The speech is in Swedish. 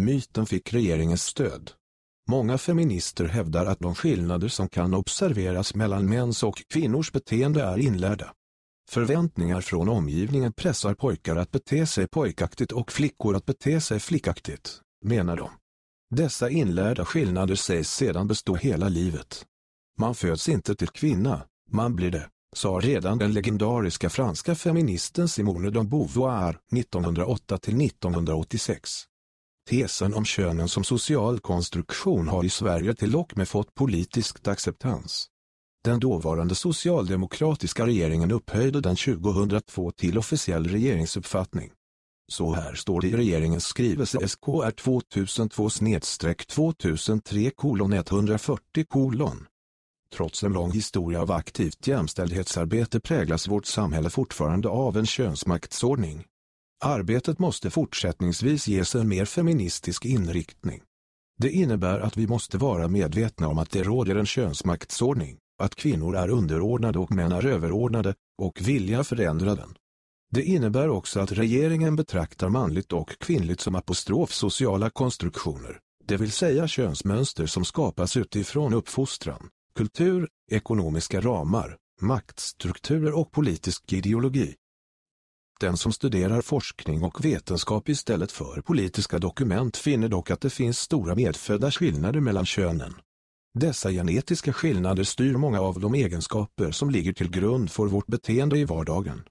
Myten fick regeringens stöd. Många feminister hävdar att de skillnader som kan observeras mellan mäns och kvinnors beteende är inlärda. Förväntningar från omgivningen pressar pojkar att bete sig pojkaktigt och flickor att bete sig flickaktigt, menar de. Dessa inlärda skillnader sägs sedan bestå hela livet. Man föds inte till kvinna, man blir det, sa redan den legendariska franska feministen Simone de Beauvoir 1908-1986. Tesen om könen som social konstruktion har i Sverige till och med fått politisk acceptans. Den dåvarande socialdemokratiska regeringen upphöjde den 2002 till officiell regeringsuppfattning. Så här står det i regeringens skrivelse SKR 2002-2003 kolon 140 kolon. Trots en lång historia av aktivt jämställdhetsarbete präglas vårt samhälle fortfarande av en könsmaktsordning. Arbetet måste fortsättningsvis ges en mer feministisk inriktning. Det innebär att vi måste vara medvetna om att det råder en könsmaktsordning, att kvinnor är underordnade och män är överordnade, och vilja förändra den. Det innebär också att regeringen betraktar manligt och kvinnligt som apostrof sociala konstruktioner, det vill säga könsmönster som skapas utifrån uppfostran, kultur, ekonomiska ramar, maktstrukturer och politisk ideologi. Den som studerar forskning och vetenskap istället för politiska dokument finner dock att det finns stora medfödda skillnader mellan könen. Dessa genetiska skillnader styr många av de egenskaper som ligger till grund för vårt beteende i vardagen.